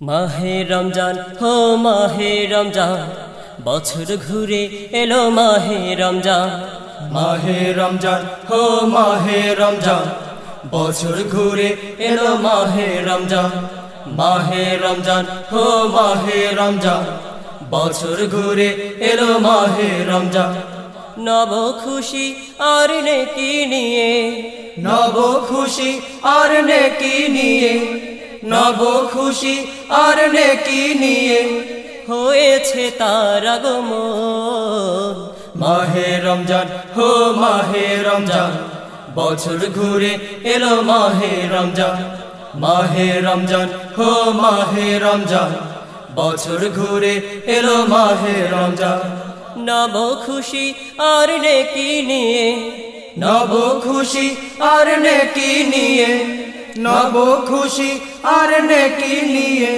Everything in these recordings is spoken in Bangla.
মাহে রমজান হো মাহে রমজান বছর ঘুরে এলো মাহে রমজান। মাহে রমজান হো মাহে রমজান বছর ঘুরে এলো মাহে রমজান। মাহে রমজান হো মাহে রমজান বছর ঘুরে এলো মাহে রমজান। নব খুশি আর নেকি নিয়ে নব খুশি আর নেকি নিয়ে নব খুশি আর নেকি নিয়ে হয়েছে তার আগমন। মাহে রমজান, হো মাহে রমজান, বছর ঘুরে এলো মাহে রমজান। মাহে রমজান, হো মাহে রমজান, বছর ঘুরে এলো মাহে রমজান। নব খুশি আর নেকি নিয়ে, নব খুশি আর নেকি নিয়ে নব খুশি আর নেকি নিয়ে।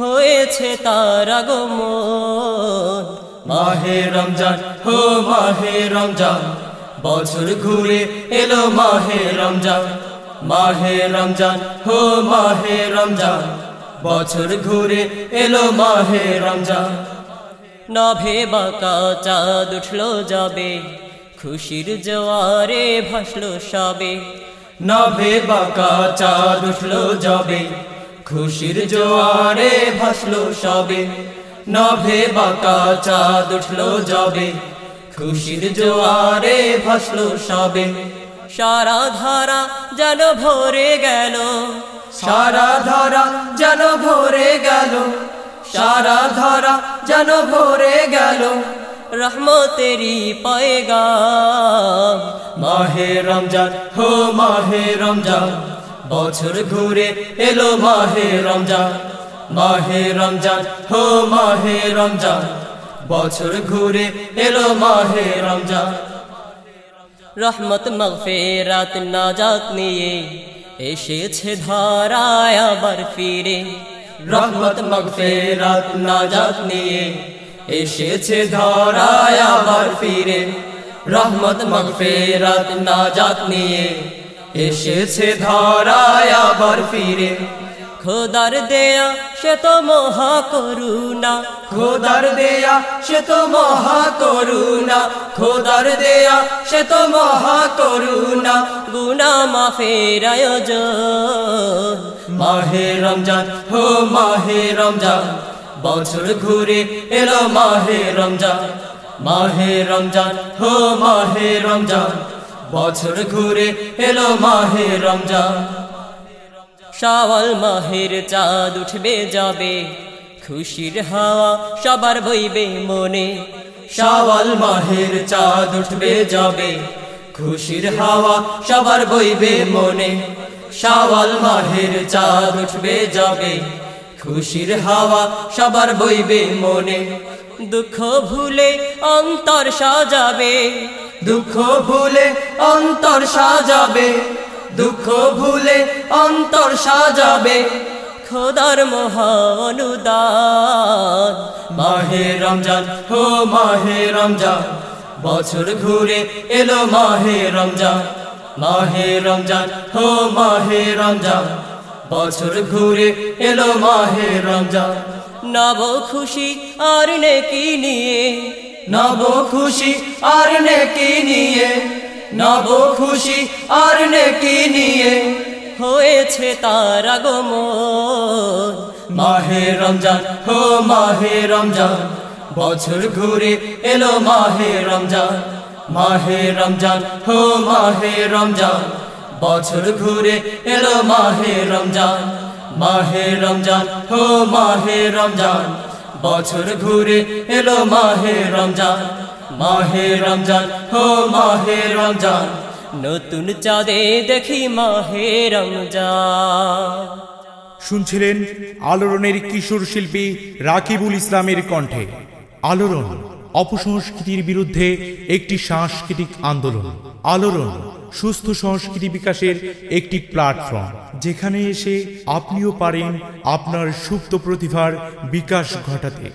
হয়েছে তার আগমন। মাহে রমজান হো মাহে রমজান বছর ঘুরে এলো মাহে রমজান। মাহে রমজান হো মাহে রমজান বছর ঘুরে এলো মাহে রমজান। নভে বাঁকা চাঁদ উঠল যাবে খুশির জোয়ারে ভাসলো সবে। নভে বাঁকা চাঁদ উঠল যাবে খুশির জোয়ারে ভাসলো সবে। নভে বাঁকা চাঁদ উঠল যাবে খুশির জোয়ারে ভাসলো সবে। সারা ধারা যেন ভরে গেল, সারা ধরা যেন ভরে গেল, সারা ধরা যেন ভরে গেল। রহমতেরি পয়গাম। মাহে রমজান হো মাহে রমজান বছর ঘুরে এলো মাহে রমজান। মাহে রমজান হো মাহে রমজান বছর ঘুরে এলো মাহে রমজান। রহমত মগফেরাত নাজাত নিয়ে এসেছে ধারায় আবার ফিরে। রহমত মগফেরাত নাজাত নিয়ে এসেছে ধরায় আবার ফিরে। রহমত, মগফেরাত, নাজাত নিয়ে। এসেছে ধরায় আবার ফিরে। খোদার দেয়া, সে তো মহা করুণা। খোদার দেয়া, সে তো মহা করুণা। খোদার দেয়া, সে তো মহা করুণা। গুনা মাফের আয়োজন। মাহে রমজান হো মাহে রমজান। বছর ঘুরে এলো মাহে রমজান মাহে রমজান, হো মাহে রমজান। বছর ঘুরে এলো মাহে রমজান। শাওয়াল মাহের চাঁদ উঠবে যাবে, খুশির হাওয়া সবার বইবে মনে। শাওয়াল মাহের চাঁদ উঠবে যাবে, খুশির হাওয়া সবার বইবে মনে। শাওয়াল মাহের চাঁদ উঠবে যাবে খুশির হাওয়া সবার বইবে মনে। দুঃখ ভুলে অন্তর সাজাবে। দুঃখ ভুলে অন্তর সাজাবে। দুঃখ ভুলে অন্তর সাজাবে। খোদার মহানুদান মাহে রমজান হো মাহে রমজান। বছর ঘুরে এলো মাহে রমজান। মাহে রমজান হো মাহে রমজান। বছর ঘুরে এলো মাহে রমজান। নব খুশি আর নেকি নিয়ে। নব খুশি আর নেকি নিয়ে। নব খুশি আর নেকি নিয়ে। হয়েছে তার আগমন। মাহে রমজান হো মাহে রমজান। বছর ঘুরে এলো মাহে রমজান। মাহে রমজান হো মাহে রমজান। বছর ঘুরে এলো মাহে রমজান মাহে রমজান, হো মাহে রমজান। বছর ঘুরে এলো মাহে রমজান মাহে রমজান, হো মাহে রমজান। নতুন চাঁদে দেখি মাহে রমজান। শুনছিলেন আলোড়নের কিশোর শিল্পী রাকিবুল ইসলামের কণ্ঠে। আলোড়ন, অপসংস্কৃতির বিরুদ্ধে একটি সাংস্কৃতিক আন্দোলন। আলোড়ন সুস্থ সংস্কৃতি বিকাশের একটি প্ল্যাটফর্ম যেখানে এসে আপনিও পারেন আপনার সুপ্ত প্রতিভার বিকাশ ঘটাতে।